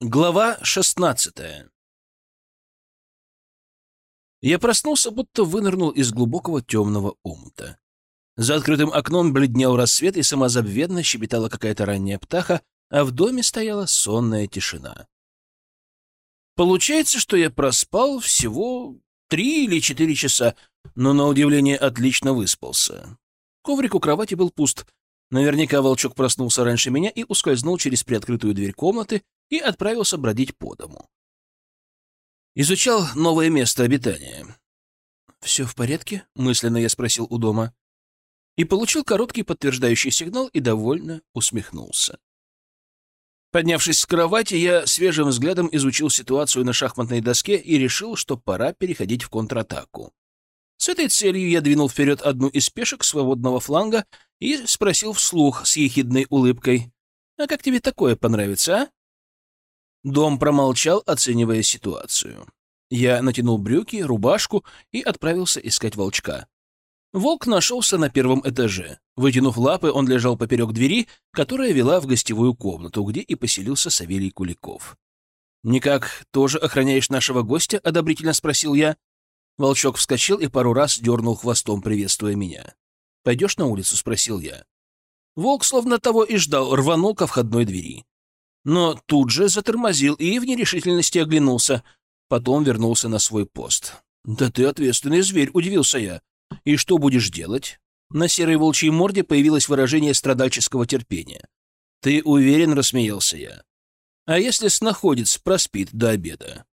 Глава шестнадцатая Я проснулся, будто вынырнул из глубокого темного омута. За открытым окном бледнел рассвет, и самозабвенно щебетала какая-то ранняя птаха, а в доме стояла сонная тишина. Получается, что я проспал всего три или четыре часа, но, на удивление, отлично выспался. Коврик у кровати был пуст. Наверняка волчок проснулся раньше меня и ускользнул через приоткрытую дверь комнаты, и отправился бродить по дому. Изучал новое место обитания. «Все в порядке?» — мысленно я спросил у дома. И получил короткий подтверждающий сигнал и довольно усмехнулся. Поднявшись с кровати, я свежим взглядом изучил ситуацию на шахматной доске и решил, что пора переходить в контратаку. С этой целью я двинул вперед одну из пешек свободного фланга и спросил вслух с ехидной улыбкой. «А как тебе такое понравится, а?» Дом промолчал, оценивая ситуацию. Я натянул брюки, рубашку и отправился искать волчка. Волк нашелся на первом этаже. Вытянув лапы, он лежал поперек двери, которая вела в гостевую комнату, где и поселился Савелий Куликов. «Никак тоже охраняешь нашего гостя?» — одобрительно спросил я. Волчок вскочил и пару раз дернул хвостом, приветствуя меня. «Пойдешь на улицу?» — спросил я. Волк, словно того и ждал, рванул ко входной двери но тут же затормозил и в нерешительности оглянулся. Потом вернулся на свой пост. «Да ты ответственный зверь», — удивился я. «И что будешь делать?» На серой волчьей морде появилось выражение страдальческого терпения. «Ты уверен?» — рассмеялся я. «А если снаходец проспит до обеда?»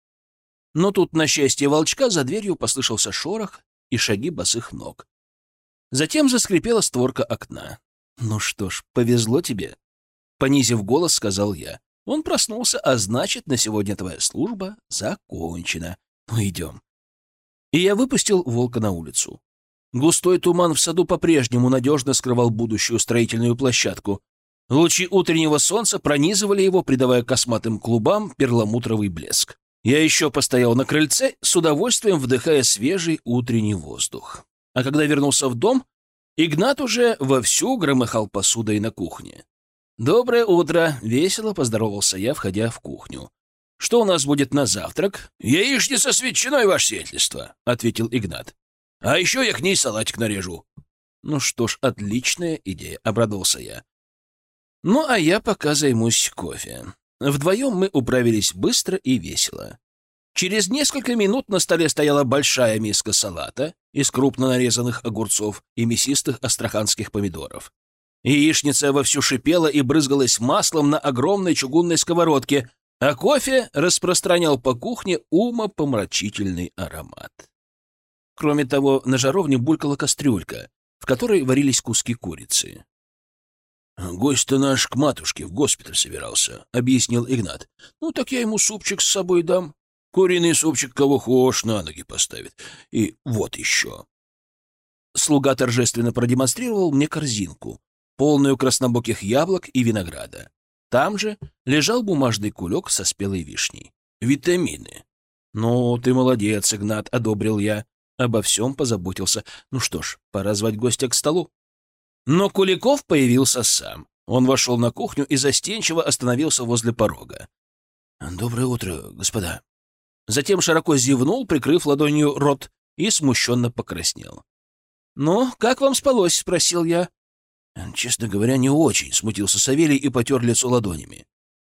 Но тут, на счастье волчка, за дверью послышался шорох и шаги босых ног. Затем заскрипела створка окна. «Ну что ж, повезло тебе», — понизив голос, сказал я. Он проснулся, а значит, на сегодня твоя служба закончена. Ну, идем. И я выпустил волка на улицу. Густой туман в саду по-прежнему надежно скрывал будущую строительную площадку. Лучи утреннего солнца пронизывали его, придавая косматым клубам перламутровый блеск. Я еще постоял на крыльце, с удовольствием вдыхая свежий утренний воздух. А когда вернулся в дом, Игнат уже вовсю громыхал посудой на кухне. «Доброе утро!» — весело поздоровался я, входя в кухню. «Что у нас будет на завтрак?» «Яичница с ветчиной, ваше сиятельство», — ответил Игнат. «А еще я к ней салатик нарежу». «Ну что ж, отличная идея», — обрадовался я. «Ну, а я пока займусь кофе». Вдвоем мы управились быстро и весело. Через несколько минут на столе стояла большая миска салата из крупно нарезанных огурцов и мясистых астраханских помидоров. Яичница вовсю шипела и брызгалась маслом на огромной чугунной сковородке, а кофе распространял по кухне умопомрачительный аромат. Кроме того, на жаровне булькала кастрюлька, в которой варились куски курицы. «Гость-то наш к матушке в госпиталь собирался», — объяснил Игнат. «Ну, так я ему супчик с собой дам. Куриный супчик кого хошь на ноги поставит. И вот еще». Слуга торжественно продемонстрировал мне корзинку, полную краснобоких яблок и винограда. Там же лежал бумажный кулек со спелой вишней. Витамины. «Ну, ты молодец, Игнат», — одобрил я. Обо всем позаботился. Ну что ж, пора звать гостя к столу. Но Куликов появился сам. Он вошел на кухню и застенчиво остановился возле порога. «Доброе утро, господа». Затем широко зевнул, прикрыв ладонью рот, и смущенно покраснел. «Ну, как вам спалось?» — спросил я. «Честно говоря, не очень», — смутился Савелий и потер лицо ладонями.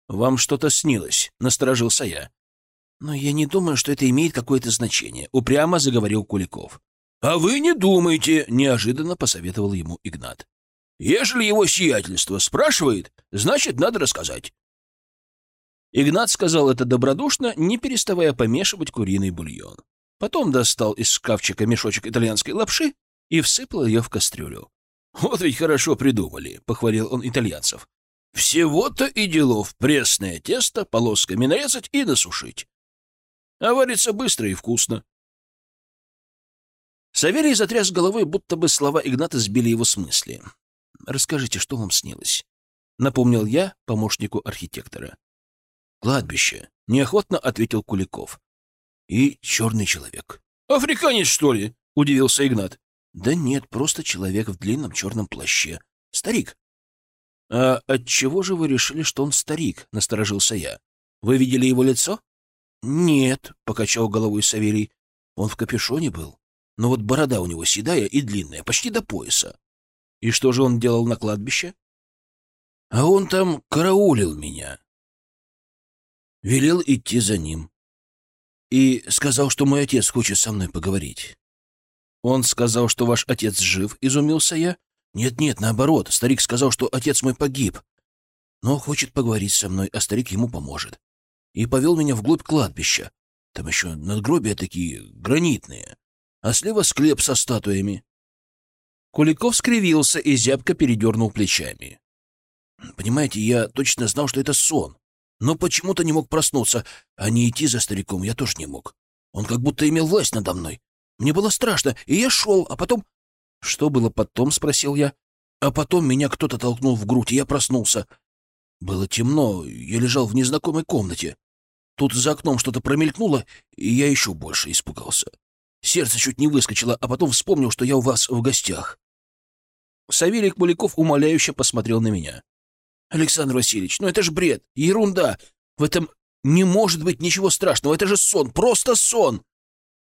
«Вам что-то снилось», — насторожился я. «Но я не думаю, что это имеет какое-то значение», — упрямо заговорил Куликов. «А вы не думайте», — неожиданно посоветовал ему Игнат. «Ежели его сиятельство спрашивает, значит, надо рассказать». Игнат сказал это добродушно, не переставая помешивать куриный бульон. Потом достал из шкафчика мешочек итальянской лапши и всыпал ее в кастрюлю. «Вот ведь хорошо придумали», — похвалил он итальянцев. «Всего-то и делов пресное тесто полосками нарезать и насушить. А варится быстро и вкусно». Савелий затряс головой, будто бы слова Игната сбили его с мысли. «Расскажите, что вам снилось?» — напомнил я помощнику архитектора. «Кладбище», — неохотно ответил Куликов. «И черный человек». «Африканец, что ли?» — удивился Игнат. Да нет, просто человек в длинном черном плаще. Старик. А от чего же вы решили, что он старик? Насторожился я. Вы видели его лицо? Нет, покачал головой Савелий. Он в капюшоне был, но вот борода у него седая и длинная, почти до пояса. И что же он делал на кладбище? А он там караулил меня. Велел идти за ним. И сказал, что мой отец хочет со мной поговорить. Он сказал, что ваш отец жив, изумился я. Нет-нет, наоборот, старик сказал, что отец мой погиб. Но хочет поговорить со мной, а старик ему поможет. И повел меня вглубь кладбища. Там еще надгробия такие, гранитные. А слева склеп со статуями. Куликов скривился и зябко передернул плечами. Понимаете, я точно знал, что это сон. Но почему-то не мог проснуться, а не идти за стариком я тоже не мог. Он как будто имел власть надо мной. Мне было страшно, и я шел, а потом... Что было потом, спросил я. А потом меня кто-то толкнул в грудь, и я проснулся. Было темно, я лежал в незнакомой комнате. Тут за окном что-то промелькнуло, и я еще больше испугался. Сердце чуть не выскочило, а потом вспомнил, что я у вас в гостях. Савелий Куликов умоляюще посмотрел на меня. «Александр Васильевич, ну это же бред, ерунда. В этом не может быть ничего страшного, это же сон, просто сон!»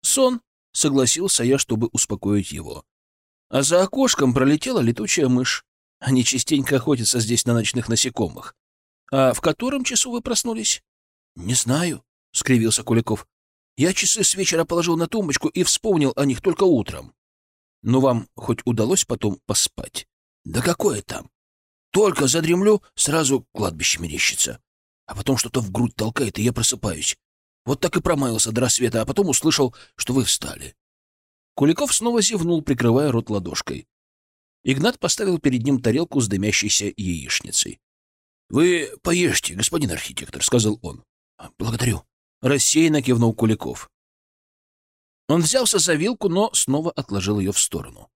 «Сон?» — согласился я, чтобы успокоить его. А за окошком пролетела летучая мышь. Они частенько охотятся здесь на ночных насекомых. А в котором часу вы проснулись? — Не знаю, — скривился Куликов. — Я часы с вечера положил на тумбочку и вспомнил о них только утром. Но вам хоть удалось потом поспать? — Да какое там? Только задремлю, сразу кладбище мерещится. А потом что-то в грудь толкает, и я просыпаюсь. Вот так и промаялся до рассвета, а потом услышал, что вы встали. Куликов снова зевнул, прикрывая рот ладошкой. Игнат поставил перед ним тарелку с дымящейся яичницей. — Вы поешьте, господин архитектор, — сказал он. — Благодарю. Рассеянно кивнул Куликов. Он взялся за вилку, но снова отложил ее в сторону.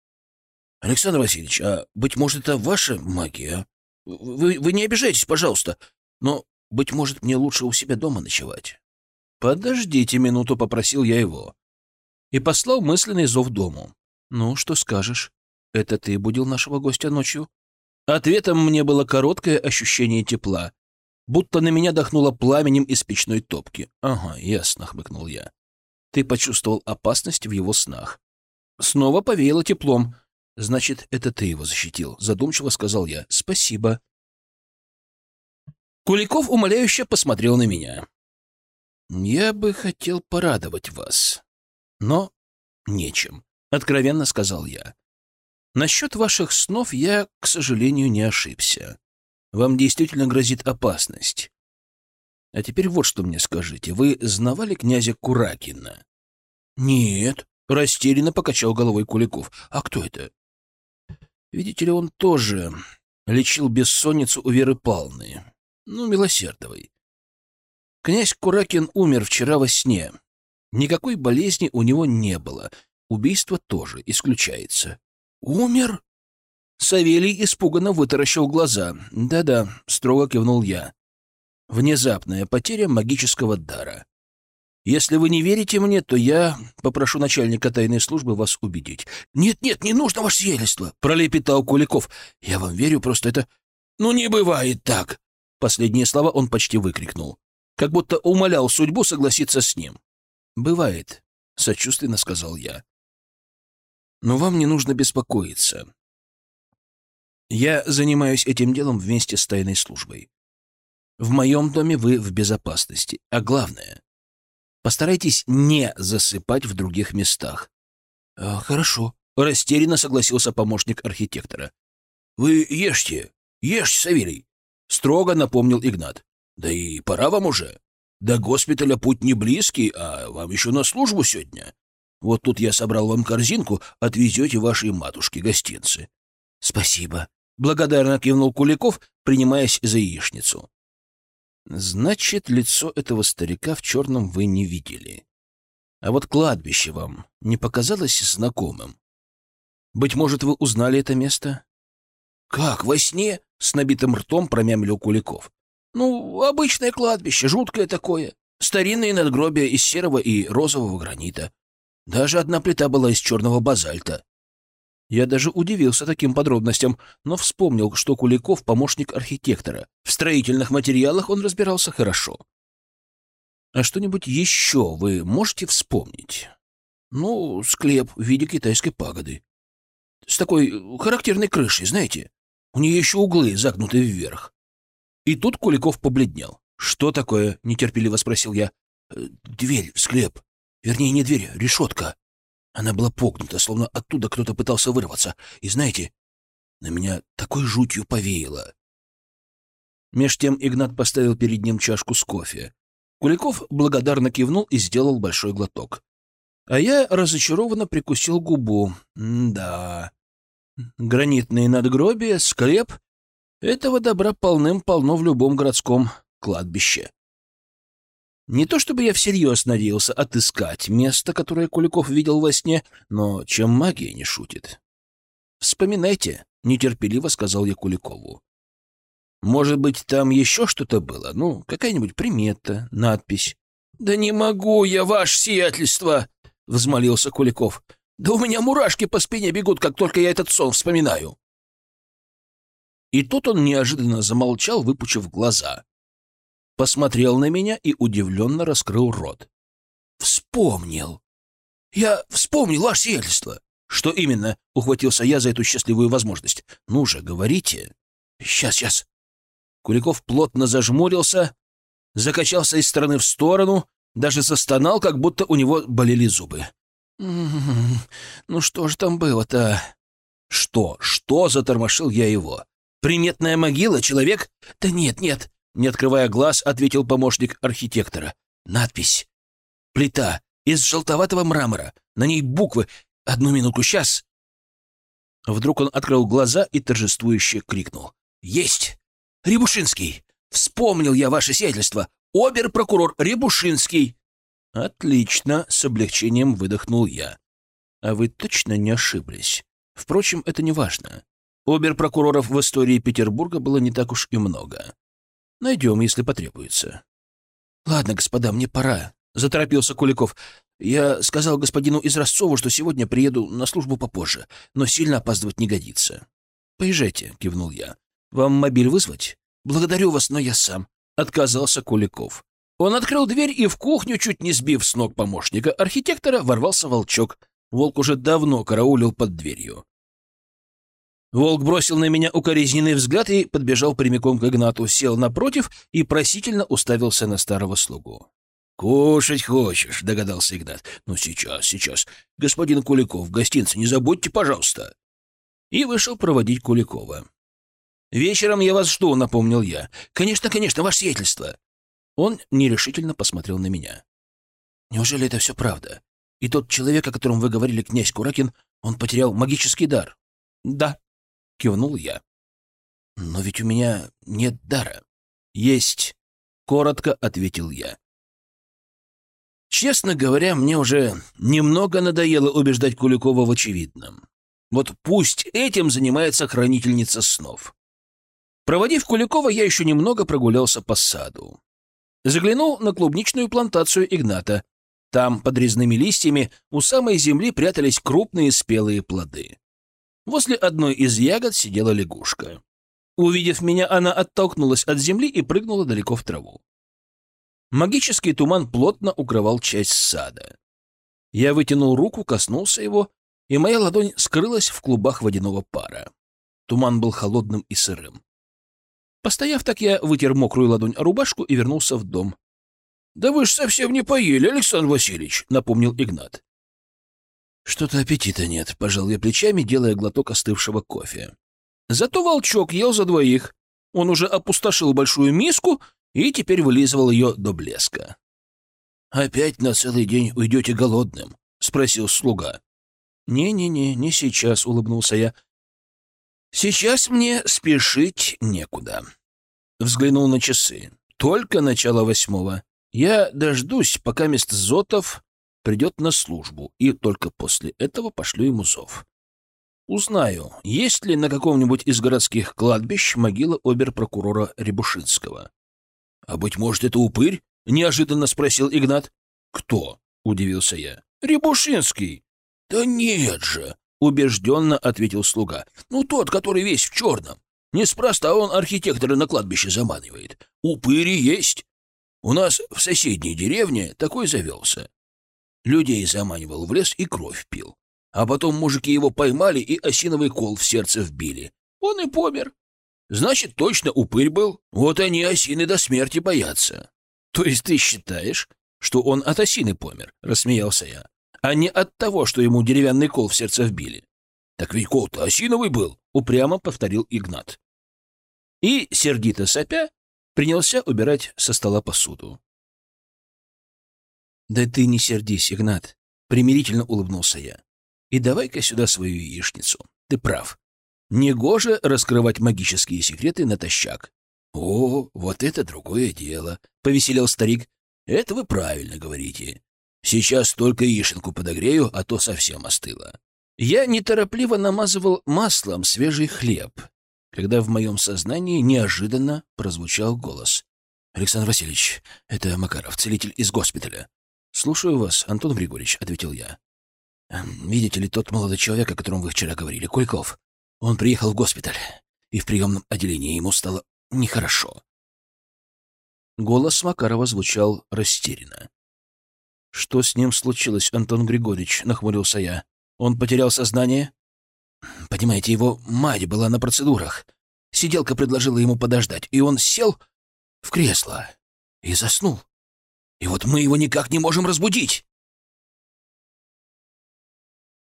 — Александр Васильевич, а, быть может, это ваша магия? Вы, вы не обижайтесь, пожалуйста, но, быть может, мне лучше у себя дома ночевать. — Подождите минуту, — попросил я его. И послал мысленный зов дому. — Ну, что скажешь? Это ты будил нашего гостя ночью? Ответом мне было короткое ощущение тепла, будто на меня дохнуло пламенем из печной топки. — Ага, ясно, — хмыкнул я. Ты почувствовал опасность в его снах. Снова повеяло теплом. Значит, это ты его защитил, задумчиво сказал я. Спасибо. Куликов умоляюще посмотрел на меня. Я бы хотел порадовать вас, но нечем, откровенно сказал я. Насчет ваших снов я, к сожалению, не ошибся. Вам действительно грозит опасность. А теперь вот что мне скажите. Вы знавали князя Куракина? Нет, растерянно покачал головой Куликов. А кто это? Видите ли, он тоже лечил бессонницу у Веры Павловны. Ну, Милосердовой. Князь Куракин умер вчера во сне. Никакой болезни у него не было. Убийство тоже исключается. Умер? Савелий испуганно вытаращил глаза. Да-да, строго кивнул я. Внезапная потеря магического дара. Если вы не верите мне, то я попрошу начальника тайной службы вас убедить. Нет-нет, не нужно ваше свидетельство, пролепетал Куликов. Я вам верю, просто это... Ну, не бывает так. Последние слова он почти выкрикнул, как будто умолял судьбу согласиться с ним. Бывает, сочувственно сказал я. Но вам не нужно беспокоиться. Я занимаюсь этим делом вместе с тайной службой. В моем доме вы в безопасности. А главное, постарайтесь не засыпать в других местах. А, хорошо, растерянно согласился помощник архитектора. Вы ешьте, ешьте, Савелий, строго напомнил Игнат. Да и пора вам уже. До госпиталя путь не близкий, а вам еще на службу сегодня. Вот тут я собрал вам корзинку, отвезете вашей матушке гостинцы. Спасибо. Благодарно кивнул Куликов, принимаясь за яичницу. Значит, лицо этого старика в черном вы не видели. А вот кладбище вам не показалось знакомым? Быть может, вы узнали это место? Как, во сне? С набитым ртом промямлил Куликов. Ну, обычное кладбище, жуткое такое. Старинные надгробия из серого и розового гранита. Даже одна плита была из черного базальта. Я даже удивился таким подробностям, но вспомнил, что Куликов — помощник архитектора. В строительных материалах он разбирался хорошо. А что-нибудь еще вы можете вспомнить? Ну, склеп в виде китайской пагоды. С такой характерной крышей, знаете? У нее еще углы загнуты вверх. И тут Куликов побледнел. «Что такое?» — нетерпеливо спросил я. «Э, «Дверь склеп. Вернее, не дверь, решетка. Она была погнута, словно оттуда кто-то пытался вырваться. И знаете, на меня такой жутью повеяло». Меж тем Игнат поставил перед ним чашку с кофе. Куликов благодарно кивнул и сделал большой глоток. А я разочарованно прикусил губу. М да. Гранитные надгробия, склеп — этого добра полным-полно в любом городском кладбище. Не то чтобы я всерьез надеялся отыскать место, которое Куликов видел во сне, но чем магия не шутит. «Вспоминайте», — нетерпеливо сказал я Куликову. «Может быть, там еще что-то было? Ну, какая-нибудь примета, надпись?» «Да не могу я, ваше сиятельство!» — взмолился Куликов. «Да у меня мурашки по спине бегут, как только я этот сон вспоминаю!» И тут он неожиданно замолчал, выпучив глаза посмотрел на меня и удивленно раскрыл рот. «Вспомнил! Я вспомнил ваше сиятельство!» «Что именно?» — ухватился я за эту счастливую возможность. «Ну же, говорите!» «Сейчас, сейчас!» Куликов плотно зажмурился, закачался из стороны в сторону, даже застонал, как будто у него болели зубы. «М-м-м, «Ну что же там было-то?» «Что? Что?» — затормошил я его. «Приметная могила? Человек?» «Да нет, нет, не открывая глаз, ответил помощник архитектора. Надпись. Плита из желтоватого мрамора. На ней буквы. Одну минутку, сейчас. Вдруг он открыл глаза и торжествующе крикнул. «Есть! Рябушинский! Вспомнил я ваше сиятельство! Обер-прокурор Рябушинский!» «Отлично!» — с облегчением выдохнул я. «А вы точно не ошиблись? Впрочем, это не важно. Обер-прокуроров в истории Петербурга было не так уж и много. Найдем, если потребуется. — Ладно, господа, мне пора, — заторопился Куликов. — Я сказал господину Изразцову, что сегодня приеду на службу попозже, но сильно опаздывать не годится. — Поезжайте, — кивнул я. — Вам мобиль вызвать? — Благодарю вас, но я сам, — отказался Куликов. Он открыл дверь, и в кухню, чуть не сбив с ног помощника архитектора, ворвался волчок. Волк уже давно караулил под дверью. Волк бросил на меня укоризненный взгляд и подбежал прямиком к Игнату, сел напротив и просительно уставился на старого слугу. «Кушать хочешь», — догадался Игнат. «Ну, сейчас, сейчас. Господин Куликов, в гостинице не забудьте, пожалуйста». И вышел проводить Куликова. «Вечером я вас жду», — напомнил я. «Конечно, конечно, ваше сиятельство». Он нерешительно посмотрел на меня. «Неужели это все правда? И тот человек, о котором вы говорили, князь Куракин, он потерял магический дар?» «Да», кивнул я. Но ведь у меня нет дара. Есть, коротко ответил я. Честно говоря, мне уже немного надоело убеждать Куликова в очевидном. Вот пусть этим занимается хранительница снов. Проводив Куликова, я еще немного прогулялся по саду. Заглянул на клубничную плантацию Игната. Там, под резными листьями, у самой земли прятались крупные спелые плоды. Возле одной из ягод сидела лягушка. Увидев меня, она оттолкнулась от земли и прыгнула далеко в траву. Магический туман плотно укрывал часть сада. Я вытянул руку, коснулся его, и моя ладонь скрылась в клубах водяного пара. Туман был холодным и сырым. Постояв так, я вытер мокрую ладонь о рубашку и вернулся в дом. — Да вы ж совсем не поели, Александр Васильевич, — напомнил Игнат. Что-то аппетита нет, пожал я плечами, делая глоток остывшего кофе. Зато волчок ел за двоих. Он уже опустошил большую миску и теперь вылизывал ее до блеска. «Опять на целый день уйдете голодным?» — спросил слуга. «Не-не-не, не сейчас», — улыбнулся я. «Сейчас мне спешить некуда». Взглянул на часы. «Только начало восьмого. Я дождусь, пока мест Зотов придет на службу, и только после этого пошлю ему зов. Узнаю, есть ли на каком-нибудь из городских кладбищ могила обер-прокурора Рябушинского. — А, быть может, это упырь? — неожиданно спросил Игнат. — Кто? — удивился я. — Рябушинский. — Да нет же! — убежденно ответил слуга. «Ну, тот, который весь в черном. Неспроста он архитектора на кладбище заманивает. Упыри есть. У нас в соседней деревне такой завелся. Людей заманивал в лес и кровь пил. А потом мужики его поймали и осиновый кол в сердце вбили. Он и помер. Значит, точно упырь был. Вот они осины до смерти боятся. То есть ты считаешь, что он от осины помер? Рассмеялся я. А не от того, что ему деревянный кол в сердце вбили. Так ведь кол-то осиновый был, упрямо повторил Игнат. И, сердито сопя, принялся убирать со стола посуду. «Да ты не сердись, Игнат», — примирительно улыбнулся я. «И давай-ка сюда свою яичницу. Ты прав. Негоже раскрывать магические секреты натощак». «О, вот это другое дело», — повеселел старик. «Это вы правильно говорите. Сейчас только яишенку подогрею, а то совсем остыло». Я неторопливо намазывал маслом свежий хлеб, когда в моем сознании неожиданно прозвучал голос. «Александр Васильевич, это Макаров, целитель из госпиталя. «Слушаю вас, Антон Григорьевич», — ответил я. «Эм, «Видите ли, тот молодой человек, о котором вы вчера говорили, Кульков, он приехал в госпиталь, и в приемном отделении ему стало нехорошо». Голос Макарова звучал растерянно. «Что с ним случилось, Антон Григорьевич?» — нахмурился я. «Он потерял сознание?» «Понимаете, его мать была на процедурах. Сиделка предложила ему подождать, и он сел в кресло и заснул. И вот мы его никак не можем разбудить.